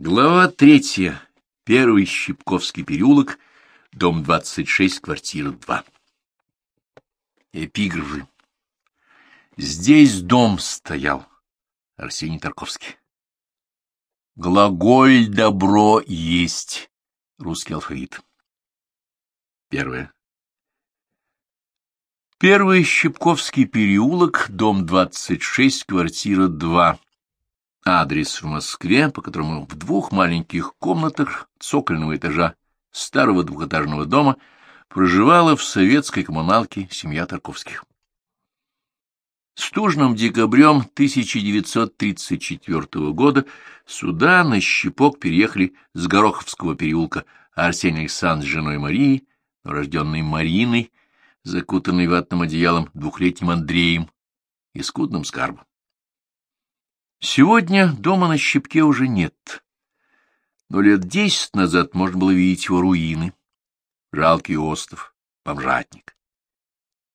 Глава третья. Первый Щипковский переулок, дом 26, квартира 2. Эпиграфы. Здесь дом стоял. Арсений Тарковский. Глаголь «добро» есть. Русский алфавит. Первое. Первый Щипковский переулок, дом 26, квартира 2. Адрес в Москве, по которому в двух маленьких комнатах цокольного этажа старого двухэтажного дома проживала в советской коммуналке семья Тарковских. С тужным декабрем 1934 года сюда на Щепок переехали с Гороховского переулка Арсений Александрович с женой Марии, рожденной Мариной, закутанной ватным одеялом двухлетним Андреем и скудным скарбом. Сегодня дома на Щепке уже нет, но лет десять назад можно было видеть его руины, жалкий остров, бомжатник.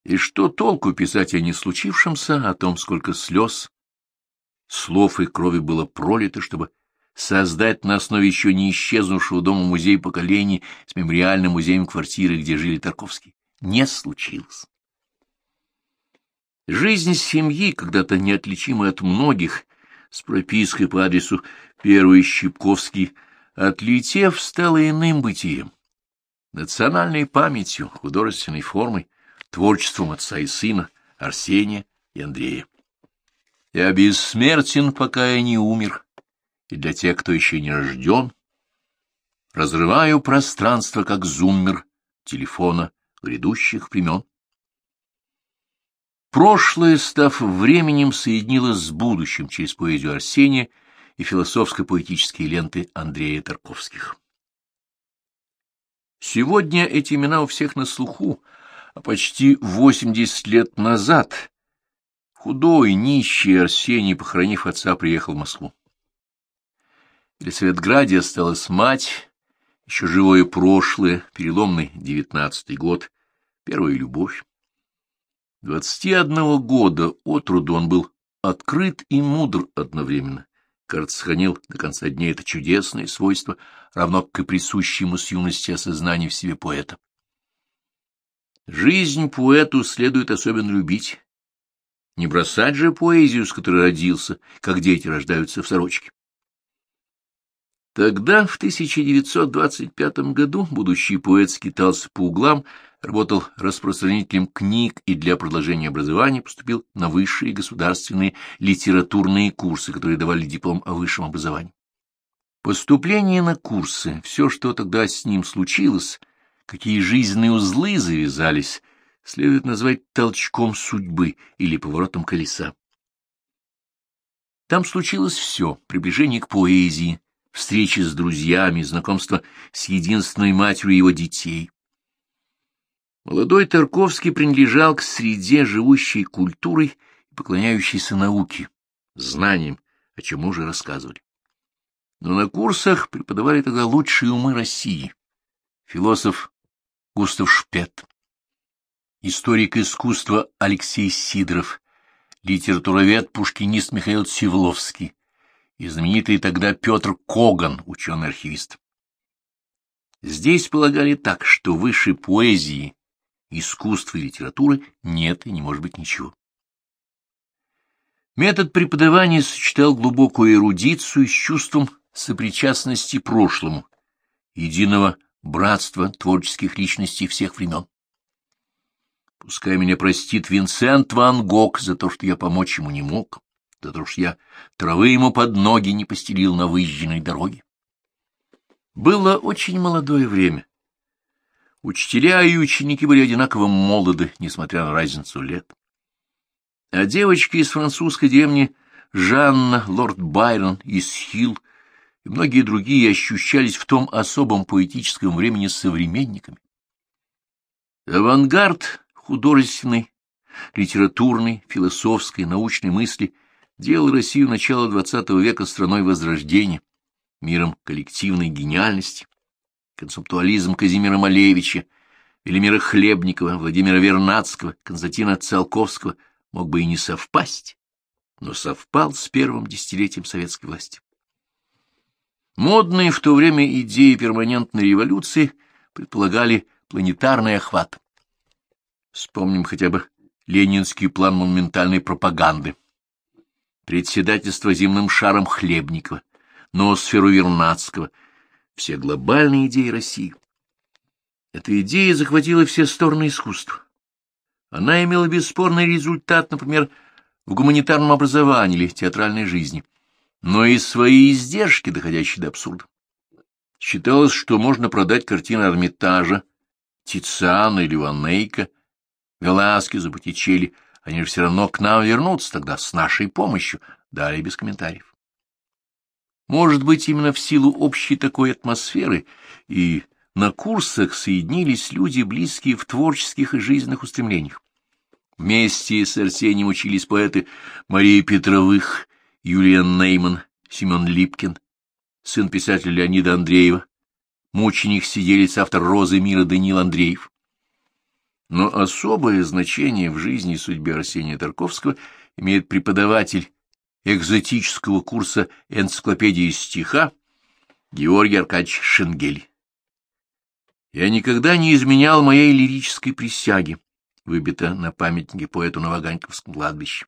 И что толку писать о не случившемся, о том, сколько слез, слов и крови было пролито, чтобы создать на основе еще не исчезнувшего дома музей поколений с мемориальным музеем квартиры, где жили Тарковские. Не случилось. Жизнь семьи, когда-то неотличимая от многих, с пропиской по адресу Первый Щипковский, отлетев, стала иным бытием, национальной памятью, художественной формой, творчеством отца и сына, Арсения и Андрея. Я бессмертен, пока я не умер, и для тех, кто еще не рожден, разрываю пространство, как зуммер телефона грядущих времен. Прошлое, став временем, соединилось с будущим через поэзию Арсения и философско-поэтические ленты Андрея Тарковских. Сегодня эти имена у всех на слуху, а почти восемьдесят лет назад худой, нищий Арсений, похоронив отца, приехал в Москву. В Елисаветграде осталась мать, еще живое прошлое, переломный девятнадцатый год, первая любовь. Двадцати одного года от роду он был открыт и мудр одновременно. Кажется, сохранил до конца дней это чудесное свойство, равно как и присущему с юности осознанию в себе поэта. Жизнь поэту следует особенно любить. Не бросать же поэзию, с которой родился, как дети рождаются в сорочке. Тогда, в 1925 году, будущий поэт скитался по углам, работал распространителем книг и для продолжения образования поступил на высшие государственные литературные курсы, которые давали диплом о высшем образовании. Поступление на курсы, все, что тогда с ним случилось, какие жизненные узлы завязались, следует назвать толчком судьбы или поворотом колеса. Там случилось все — приближение к поэзии, встречи с друзьями, знакомство с единственной матерью его детей. Молодой Тарковский принадлежал к среде, живущей культурой и поклоняющейся науке, знаниям, о чем уже рассказывали. Но на курсах преподавали тогда лучшие умы России. Философ Густав Шпет, историк искусства Алексей Сидоров, литературовед пушкинист Михаил Севловский, и знаменитый тогда Петр Коган, ученый-архивист. Здесь полагали так, что выше поэзии, искусства и литературы нет и не может быть ничего. Метод преподавания сочетал глубокую эрудицию с чувством сопричастности прошлому, единого братства творческих личностей всех времен. Пускай меня простит Винсент Ван Гог за то, что я помочь ему не мог, да то уж я травы ему под ноги не постелил на выезженной дороге. Было очень молодое время. Учителя и ученики были одинаково молоды, несмотря на разницу лет. А девочки из французской деревни Жанна, лорд Байрон из Хилл и многие другие ощущались в том особом поэтическом времени современниками. Авангард художественной, литературной, философской, научной мысли делал Россию начала XX века страной Возрождения, миром коллективной гениальности, концептуализм Казимира Малевича, Велимира Хлебникова, Владимира Вернадского, Константина Циолковского мог бы и не совпасть, но совпал с первым десятилетием советской власти. Модные в то время идеи перманентной революции предполагали планетарный охват. Вспомним хотя бы ленинский план монументальной пропаганды. Председательство земным шаром Хлебникова, ноосферу Вернадского, все глобальные идеи России. Эта идея захватила все стороны искусства. Она имела бесспорный результат, например, в гуманитарном образовании или театральной жизни, но и свои издержки, доходящие до абсурда. Считалось, что можно продать картины Эрмитажа, Тициана или Ванейка, Веласкеза, Боттичелли, они же все равно к нам вернутся тогда с нашей помощью, далее без комментариев. Может быть, именно в силу общей такой атмосферы и на курсах соединились люди, близкие в творческих и жизненных устремлениях. Вместе с Арсением учились поэты Мария Петровых, Юлиан Нейман, Семен Липкин, сын писателя Леонида Андреева, мученик сиделец автор «Розы мира» Даниил Андреев. Но особое значение в жизни и судьбе Арсения Тарковского имеет преподаватель экзотического курса энциклопедии стиха Георгий Аркадьевич Шенгель. Я никогда не изменял моей лирической присяги, выбито на памятнике поэту на Ваганьковском кладбище.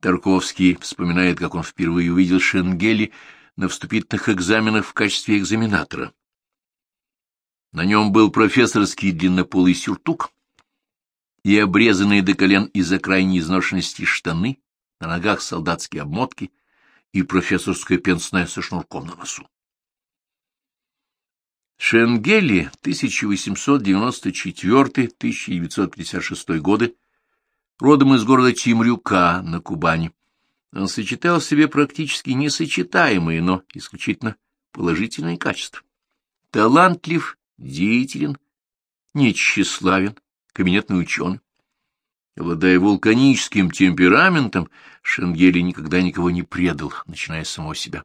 Тарковский вспоминает, как он впервые увидел Шенгели на вступительных экзаменах в качестве экзаменатора. На нем был профессорский длиннополый сюртук и обрезанные до колен из-за крайней изношенности штаны, на ногах солдатские обмотки и профессорская пенсная со шнурком на носу. Шенгели 1894-1956 годы, родом из города Тимрюка на Кубани. Он сочетал в себе практически несочетаемые, но исключительно положительные качества. Талантлив, деятелен, нечеславен, кабинетный ученый. Обладая вулканическим темпераментом, Шенгели никогда никого не предал, начиная с самого себя.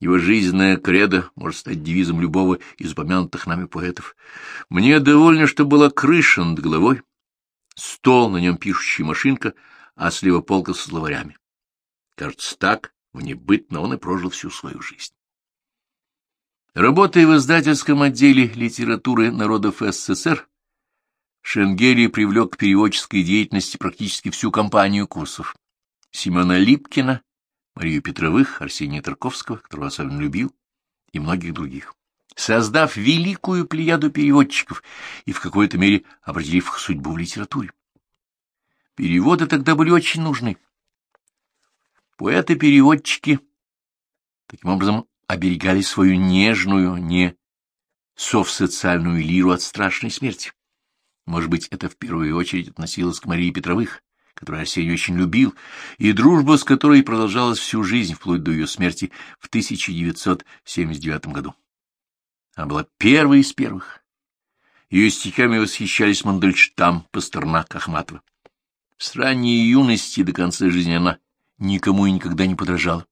Его жизненная кредо может стать девизом любого из упомянутых нами поэтов. Мне довольно, что была крыша над головой, стол, на нем пишущая машинка, а слева полка с словарями. Кажется, так, в небытно он и прожил всю свою жизнь. Работая в издательском отделе литературы народов СССР, Шенгели привлек к переводческой деятельности практически всю компанию курсов. Семена Липкина, Марию Петровых, Арсения Тарковского, которого особенно любил, и многих других, создав великую плеяду переводчиков и в какой-то мере определив их судьбу в литературе. Переводы тогда были очень нужны. Поэты-переводчики таким образом оберегали свою нежную, не совсоциальную лиру от страшной смерти. Может быть, это в первую очередь относилось к Марии Петровых, которую Арсений очень любил, и дружба с которой продолжалась всю жизнь, вплоть до ее смерти в 1979 году. Она была первой из первых. Ее стихами восхищались Мандельштам, Пастернак, Ахматова. С ранней юности до конца жизни она никому и никогда не подражала.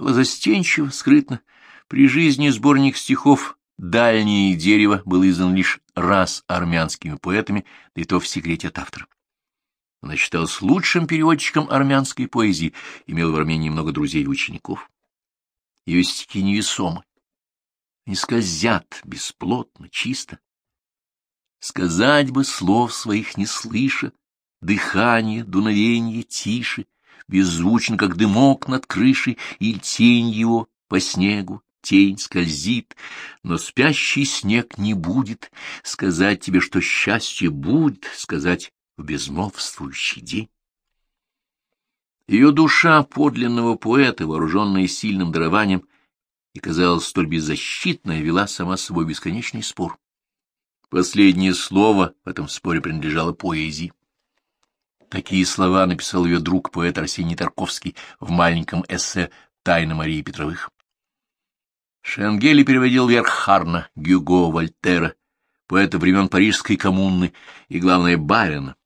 Была застенчива, скрытна. При жизни сборник стихов «Дальнее дерево» был издан лишь раз армянскими поэтами, да и то в секрете от автора. Она считалась лучшим переводчиком армянской поэзии, имела в Армении много друзей и учеников. Ее стихи невесомы. Они скользят бесплотно, чисто. Сказать бы слов своих не слыша, дыхание, дуновенье тише, беззвучно, как дымок над крышей, и тень его по снегу, тень скользит, но спящий снег не будет, сказать тебе, что счастье будет, сказать в безмолвствующий день. Ее душа подлинного поэта, вооруженная сильным дарованием, и, казалось, столь беззащитная, вела сама собой бесконечный спор. Последнее слово в этом споре принадлежало поэзии. Такие слова написал ее друг поэт Арсений Тарковский в маленьком эссе «Тайна Марии Петровых». Шенгели переводил верх Харна, Гюго, Вольтера, поэта времен Парижской коммуны и, главное, Байрона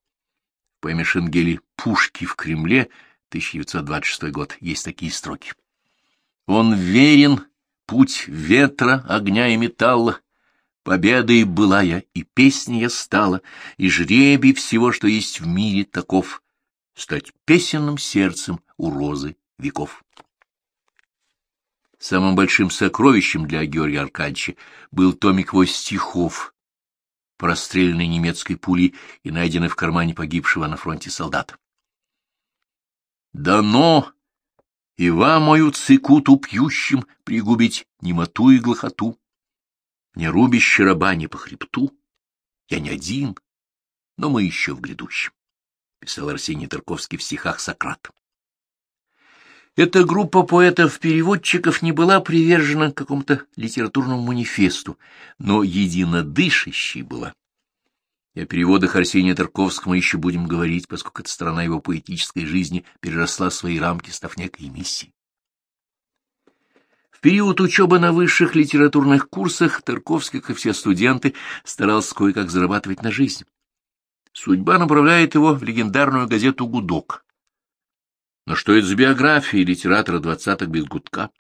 поэме Шенгели «Пушки в Кремле» 1926 год есть такие строки. «Он верен, путь ветра, огня и металла, победой была я, и песней я стала, и жребий всего, что есть в мире, таков, стать песенным сердцем у розы веков». Самым большим сокровищем для Георгия Аркадьевича был томик его стихов, простреленный немецкой пулей и найденный в кармане погибшего на фронте солдата. «Дано и вам мою цикуту пьющим пригубить немоту и глухоту, не рубище раба не по хребту, я не один, но мы еще в грядущем», — писал Арсений Тарковский в стихах Сократ. Эта группа поэтов-переводчиков не была привержена какому-то литературному манифесту, но единодышащей была. И о переводах Арсения Тарковского еще будем говорить, поскольку эта сторона его поэтической жизни переросла свои рамки, став некой миссией. Период учебы на высших литературных курсах Тарковский, как и все студенты, старался кое-как зарабатывать на жизнь. Судьба направляет его в легендарную газету «Гудок», но что это за биография литератора двадцатых без гудка?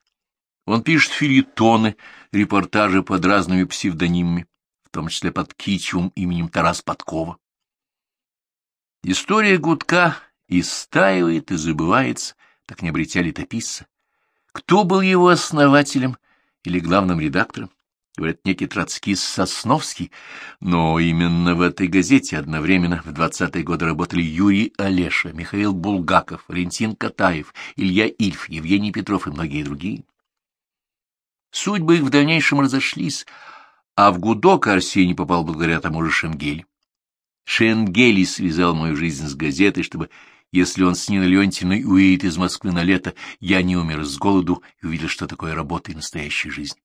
Он пишет филитоны, репортажи под разными псевдонимами, в том числе под кичевым именем Тарас Подкова. История гудка истаивает и забывается, так не обретя летописца. Кто был его основателем или главным редактором? говорят, некий троцкист Сосновский, но именно в этой газете одновременно в 20-е годы работали Юрий Олеша, Михаил Булгаков, Валентин Катаев, Илья Ильф, Евгений Петров и многие другие. Судьбы их в дальнейшем разошлись, а в гудок Арсений попал благодаря тому же Шенгель. Шенгели связал мою жизнь с газетой, чтобы, если он с Ниной Леонтьевной уедет из Москвы на лето, я не умер с голоду и увидел, что такое работа и настоящая жизнь.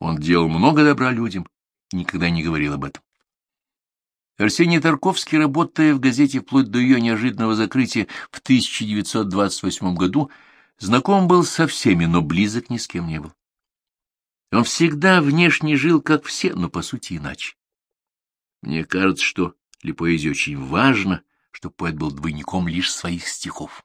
Он делал много добра людям и никогда не говорил об этом. Арсений Тарковский, работая в газете вплоть до ее неожиданного закрытия в 1928 году, знаком был со всеми, но близок ни с кем не был. Он всегда внешне жил, как все, но по сути иначе. Мне кажется, что для поэзии очень важно, чтобы поэт был двойником лишь своих стихов.